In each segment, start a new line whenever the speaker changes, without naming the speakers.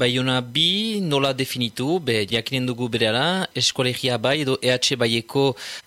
Baiona bi nola definitu, be jakinen dugu bereala, eskolegia bai edo EH baieko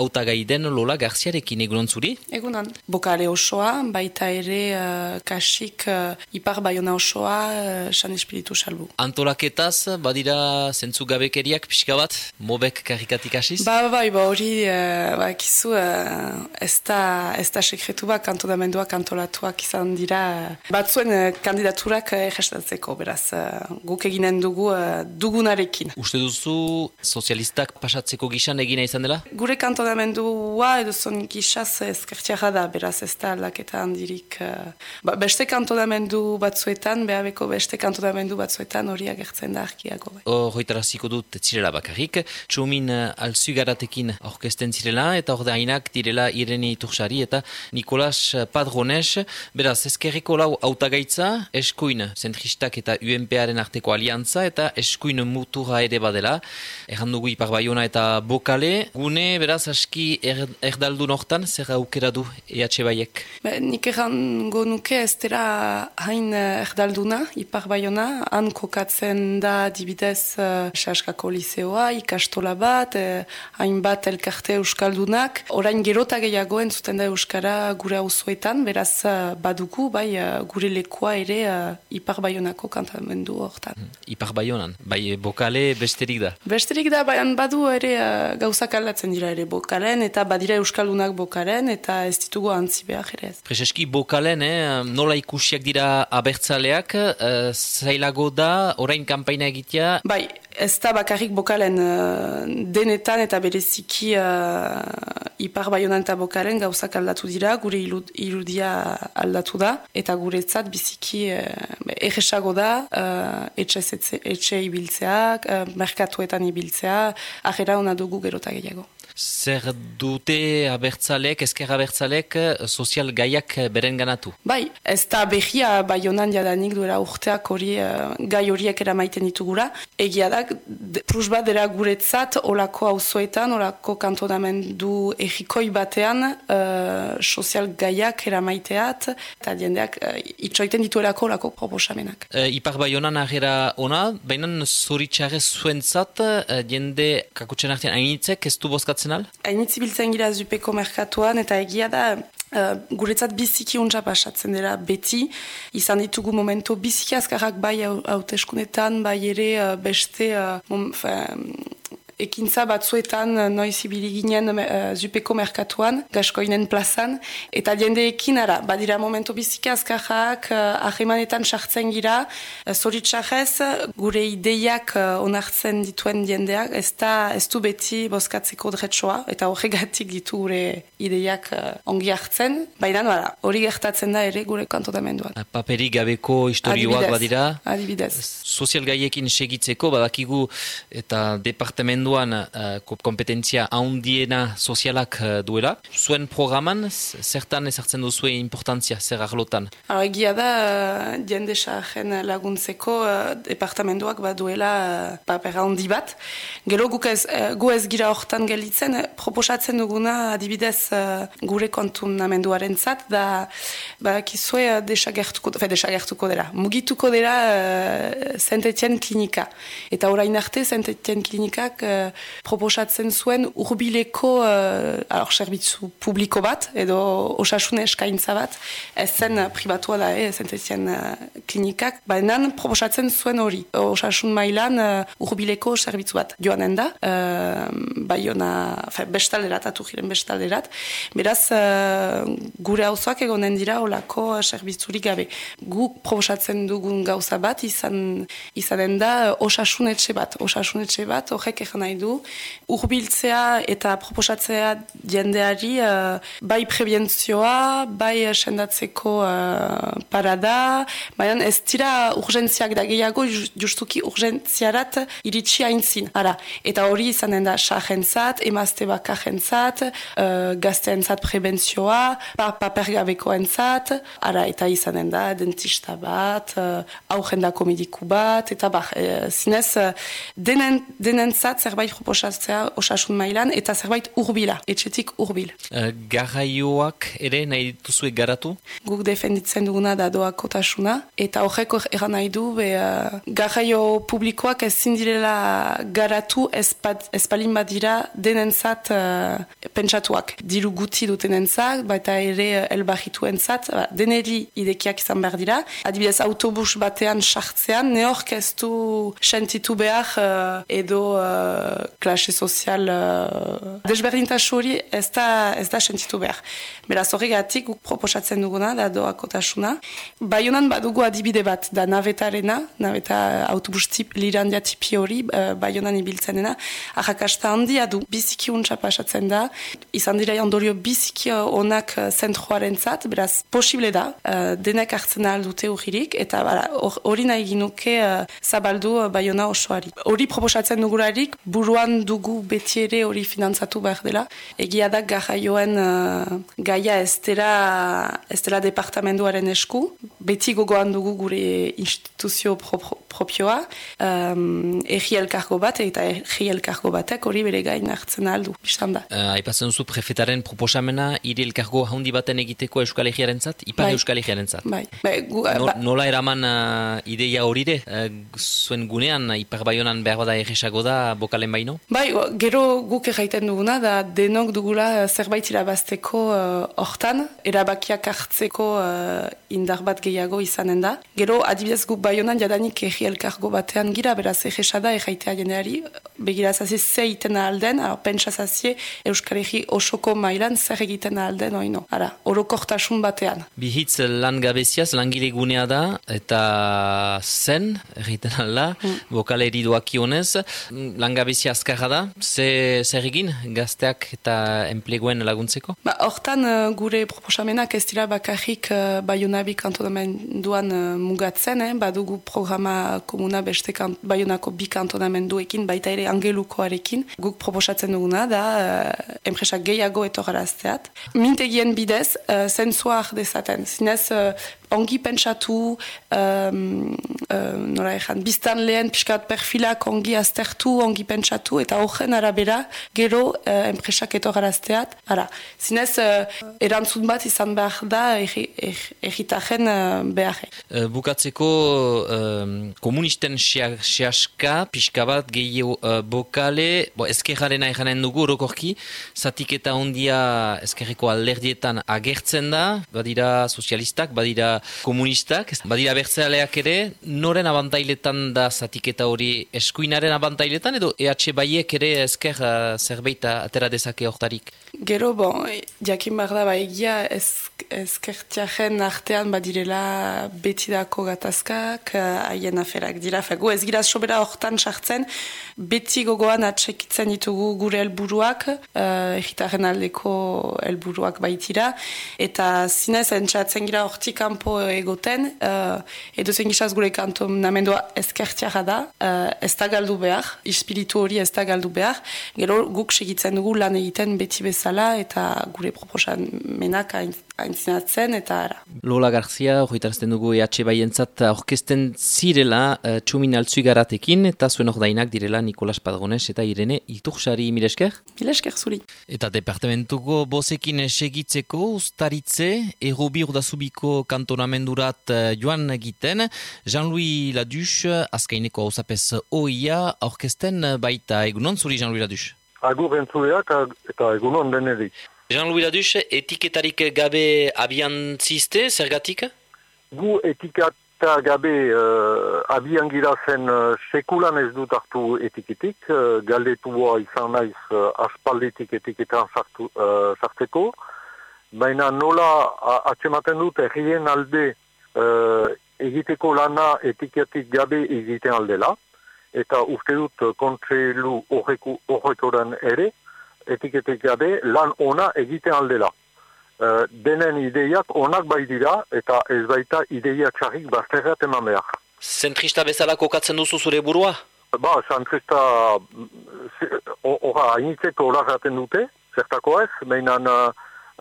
autagai den Lola Garziarekin egunon zuri?
Egunon. Bokale osoa, baita ere uh, kasik uh, ipar baiona osoa, uh, san espiritu salbu.
Antolaketaz, badira zentzu gabekeriak pixka bat, mobek karikatik hasiz?
Ba, bai, ba, hori, uh, ba, kizu, uh, ez da, ez da sekretu bat, kantonamenduak antolatuak izan dira, batzuen uh, kandidaturak uh, beraz, uh, guk eginen dugu uh, dugunarekin.
Uste duzu sozialistak pasatzeko gisan egina izan dela?
Gure kantonamendua edo zon gisaz ezkertiara da, beraz ez da aldaketa handirik. Uh, ba, beste kantonamendu batzuetan, behabeko beste kantonamendu batzuetan hori agertzen da arkiago. Bai.
Hoitaraziko dut zirela bakarrik, txumin uh, alzugaratekin orkesten zirela, eta hor direla Irene Itursari eta Nikolas Padrones, beraz ezkerriko lau autagaitza, eskuin zentristak eta UNParen arteko aliantza eta eskuin mutura ere badela. Erran dugu ipar baiona eta bokale. Gune, beraz, aski er, erdaldu nortan, zer aukera du EH baiek?
Be, nik erran nuke ez dira hain erdalduna, ipar baiona. Han kokatzen da dibidez uh, saskako liseoa, ikastola bat, eh, hain bat elkarte euskaldunak. Orain gerota gehiago entzuten da euskara gure hauzuetan, beraz uh, badugu, bai, gure lekoa ere uh, ipar baionako kantamendu hortan.
Hmm. Ipar baionan, bai bokale besterik da?
Besterik da, bai badu ere uh, gauzak aldatzen dira ere bokalen, eta badira euskaldunak bokalen, eta ez ditugu antzi behar ere ez.
Prezeski bokalen, eh, nola ikusiak dira abertzaleak, uh, zailago da, orain kampaina egitea?
Bai, ez da bakarrik bokalen uh, denetan eta bereziki uh, ipar baionan eta bokalen gauzak aldatu dira, gure irudia aldatu da, eta guretzat biziki uh, da uh, etxe, etxe ibiltzeak, uh, merkatuetan ibiltzea, ahera hona dugu gerota gehiago
zer dute abertzalek, ezker abertzalek, eh, sozial gaiak eh, beren ganatu?
Bai, ez da behia bai honan jadanik duela urteak hori uh, gai horiek eramaiten ditugura. Egia da, prus bat dira guretzat, olako hauzoetan, olako kantonamendu egikoi batean, uh, sozial gaiak eramaiteat, eta jendeak uh, itxoiten dituelako olako proposamenak.
Uh, ipar bai honan ahera ona, baina zoritxarrez zuentzat, uh, jende kakutsen artean ainitzek, ez du bozkatzen al?
Hainitzi biltzen gira zupeko merkatuan eta egia da Uh, guretzat biziki untsa pasatzen dira beti, izan ditugu momento biziki azkarrak bai hauteskunetan, bai ere uh, beste uh, ekintza batzuetan eh, noiz ibili ginen uh, zupeko merkatuan, gaskoinen plazan, eta jendeekin ara, badira momento biziki azkajak, uh, ahemanetan sartzen gira, uh, gure ideiak uh, onartzen dituen jendeak, ez, da, ez du beti bozkatzeko dretsoa, eta horregatik ditu gure ideiak uh, ongi hartzen, baina hori gertatzen da ere gure kantotamenduan.
Paperi gabeko historioak badira?
Adibidez.
Sozial gaiekin segitzeko, badakigu, eta departamentu munduan uh, kompetentzia haundiena sozialak uh, duela. Zuen programan, zertan ezartzen duzue importantzia, zer arlotan?
Egia da, uh, jende laguntzeko uh, departamentoak bat duela uh, papera handi bat. Gero guk ez, uh, gu ez gira hortan gelitzen, uh, proposatzen duguna adibidez uh, gure kontunamenduaren zat, da ba, kizue uh, desagertuko, fe, desagertuko dela. Mugituko dela uh, Saint-Etienne klinika. Eta orain arte Saint-Etienne klinikak proposatzen zuen urbileko uh, zerbitzu publiko bat edo osasune eskaintza bat ez zen pribatua da eh, zentetien uh, klinikak. Baina proposatzen zuen hori osasun mailan uh, urbileko zerbitzu bat joanen da. Uh, bai ona bestalderat atujiren bestalderat. Beraz uh, gure hauzoak egonen dira olako zerbitzurik gabe. Gu proposatzen dugun gauza bat izan izanen da osasunetxe bat. Osasunetxe bat horrek egin nahi du, urbiltzea eta proposatzea jendeari uh, bai prebentzioa, bai sendatzeko uh, parada, baina ez dira urgentziak da gehiago justuki urgentziarat iritsi haintzin. Ara, eta hori izanen da sahentzat, emazte bakahentzat, uh, gazteentzat prebentzioa, pa, papergabeko entzat, ara, eta izanen da dentista bat, uh, aurrendako mediku bat, eta bar, zinez, uh, denen, denentzat zer zerbait proposatzea osasun mailan eta zerbait urbila, etxetik urbil.
Uh, garraioak ere nahi dituzue garatu?
Guk defenditzen duguna da doakotasuna eta horreko eran nahi du be, uh, garraio publikoak ezin direla garatu espalin badira denentzat uh, pentsatuak. Diru guti dutenentzat, baita ere elbahituentzat, ba, deneri idekiak izan behar dira. Adibidez, autobus batean sartzean, neork ez du sentitu behar uh, edo uh, klase sozial uh, desberdintasu hori ez da, ez da sentitu behar. Beraz horregatik guk proposatzen duguna da doakotasuna. Baionan badugu adibide bat da navetarena, naveta autobus tip, lirandia tipi hori, uh, baionan ibiltzen dena, ahakasta handia du, biziki untsa pasatzen da, izan dira ondorio biziki onak zentroaren zat, beraz posible da, uh, denek hartzen dute urririk, eta hori nahi ginuke uh, zabaldu uh, baiona osoari. Hori proposatzen dugularik, buruan dugu beti ere hori finantzatu behar dela. Egia da garraioen uh, gaia ez dela departamentuaren esku, beti gogoan dugu gure instituzio pro, pro, propioa, um, erri elkargo bat eta erri elkargo batek hori bere gain hartzen aldu, biztan da.
Uh, Aipatzen duzu prefetaren proposamena, iri elkargo haundi baten egiteko Euskal Egearen zat, ipar bai. Euskal Egearen zat.
Bai. Bai, gu,
ba- nola eraman uh, ideia horire, uh, zuen gunean, ipar baionan behar bada erresago da bokalen baino?
Bai, gero guk erraiten duguna, da denok dugula zerbait irabazteko hortan, erabakiak hartzeko uh, indar bat gehiago izanen da. Gero, adibidez guk baionan jadanik erri elkargo batean gira, beraz egesada erraitea jendeari, begirazazi ze iten alden, pentsazazie Euskal Herri osoko mailan zer egiten alden oino. Ara, orokortasun batean.
Bihitz lan gabeziaz, langile gunea da, eta zen, egiten alda, mm. bokaleri doakionez, lan gabezia azkarra da, ze, zer egin gazteak eta enpleguen laguntzeko?
Ba, hortan uh, gure proposamenak ez dira bakarrik uh, Bayunabi kantonamenduan uh, mugatzen, eh? badugu programa komuna beste kant, Bayunako bi kantonamenduekin, baita ere angelukoarekin, guk proposatzen duguna da, uh, enpresak gehiago etorarazteat. Mintegien bidez, uh, zentzua dezaten. Zinez, uh, ongi pentsatu, um, uh, nora ezan, biztan lehen piskat perfilak ongi aztertu, ongi pentsatu, eta horren arabera, gero uh, enpresak etorarazteat. Ara, zinez, uh, erantzun bat izan behar da, egitaren uh, behar.
Uh, bukatzeko, uh, komunisten xeaska, pixka bat, gehi uh, bokale, bo, ezkerrarena eranen dugu, orokorki, zatik eta ondia ezkerreko alderdietan agertzen da, badira sozialistak, badira komunistak, badira bertzealeak ere, noren abantailetan da zatiketa hori eskuinaren abantailetan, edo EH Baiek ere ezker uh, zerbait atera dezake hortarik?
Gero, bon, jakin behar da, ba, egia ezkertiaren artean badirela betidako gatazkak, haien aferak dira, fagu ez gira sobera hortan sartzen, beti gogoan atsekitzen ditugu gure helburuak, uh, egitaren aldeko helburuak baitira, eta zinez entzatzen gira hortik kanpo egoten, uh, edo zen gizaz gure kanto namendua ezkertiara da, uh, ez da galdu behar, ispiritu hori ez da galdu behar, gero guk segitzen dugu lan egiten beti bezala, eta gure proposan menak aintzinatzen eta ara.
Lola Garzia, horretarazten dugu EH Baientzat orkesten zirela uh, txumin garatekin eta zuen ordainak direla Nikolas Padrones eta Irene Itursari Milesker?
Milesker zuri.
Eta departamentuko bozekin segitzeko ustaritze errobi urdazubiko kantonamendurat uh, joan egiten Jean-Louis Ladus azkaineko hausapez oia orkesten baita egunon zuri Jean-Louis Ladus?
Agur entzuleak eta egunon denerik.
Jean-Louis Ladus, etiketarik gabe abian ziste, zergatik?
Gu etiketa gabe uh, abian gira zen uh, sekulan ez dut hartu etiketik, uh, galdetua izan naiz uh, aspalditik etiketan sartu, uh, sartzeko, baina nola atsematen dut egien alde uh, egiteko lana etiketik gabe egiten aldela, eta uste dut kontrelu horrekoren ere, etiketek gabe lan ona egiten aldela. Uh, denen ideiak onak bai dira eta ez baita ideia txarrik bazterrat eman behar.
Zentrista bezala kokatzen duzu zure burua?
Ba, zentrista horra hainitzeko horak dute, zertako ez, mainan uh,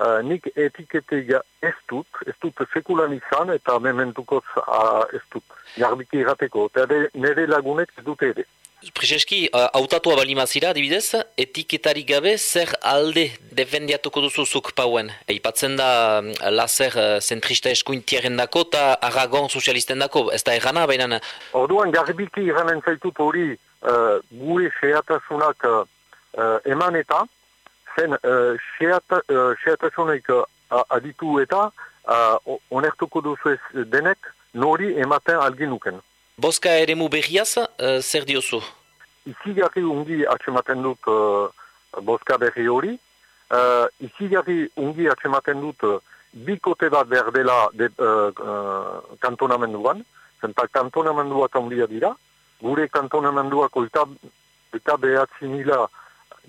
uh, nik etiketea ez dut, ez dut sekulan izan eta mementukoz uh, ez dut, jarbiki irrateko, eta nire lagunek ez dut ere.
Prezeski, hautatua uh, balimazira, adibidez, etiketari gabe zer alde defendiatuko duzuzuk pauen. Ipatzen da lazer uh, zentrista eskuintiaren dako eta Aragon sozialisten dako, ez da errana, baina...
Orduan, garbiki iranen zaitut hori uh, gure xeatasunak uh, eman eta, zen uh, xeatasunak uh, aditu eta uh, onertuko duzu ez denek nori ematen alginuken.
Boska ere mu berriaz, uh, zer diozu?
Izi gari ungi atxematen dut uh, boska berri hori. Uh, Izi gari ungi atxematen dut uh, bikote bat behar dela de, uh, uh, kantonamenduan. Zenta kantonamenduak handia dira. Gure kantonamenduak oita, eta behatzi mila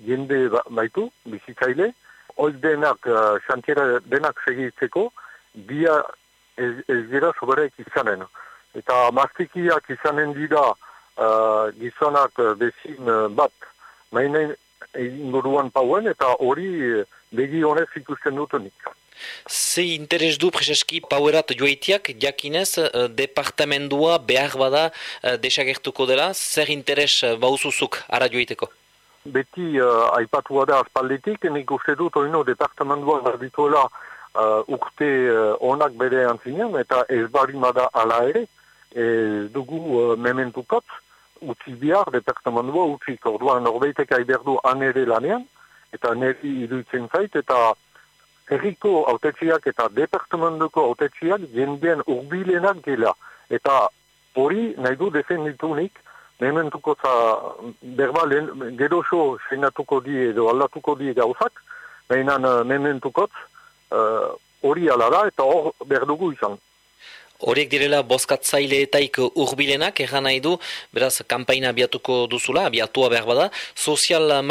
jende ba, baitu, bizitzaile. Oiz denak, uh, xantiera denak segitzeko, bia ez, ez dira soberek izanen eta maztikiak izanen dira uh, gizonak uh, bezin uh, bat mainen inguruan pauen eta hori begi honez ikusten dutunik.
Ze interes du prezeski pauerat joitiak, jakinez, departamendua behar bada desagertuko dela, zer interes bauzuzuk ara joiteko?
Beti uh, aipatua da aspalditik, nik uste dut oino departamendua bardituela uh, urte uh, onak bere antzinean, eta ez barimada ala ere, ez dugu uh, mementukat, utzi bihar, departamendua utzi orduan norbeitek aiberdu anere lanean, eta neri iduitzen zait, eta erriko autetxiak eta departamentuko autetxiak jendeen urbilenak gela. Eta hori nahi du defenditunik, mementuko za berba gero so seinatuko di edo aldatuko di gauzak, behinan uh, mementukot uh, hori uh, ala da eta hor berdugu izan.
Horiek direla bozkatzaileetaik urbilenak, erran nahi du, beraz, kampaina abiatuko duzula, abiatua behar bada, sozial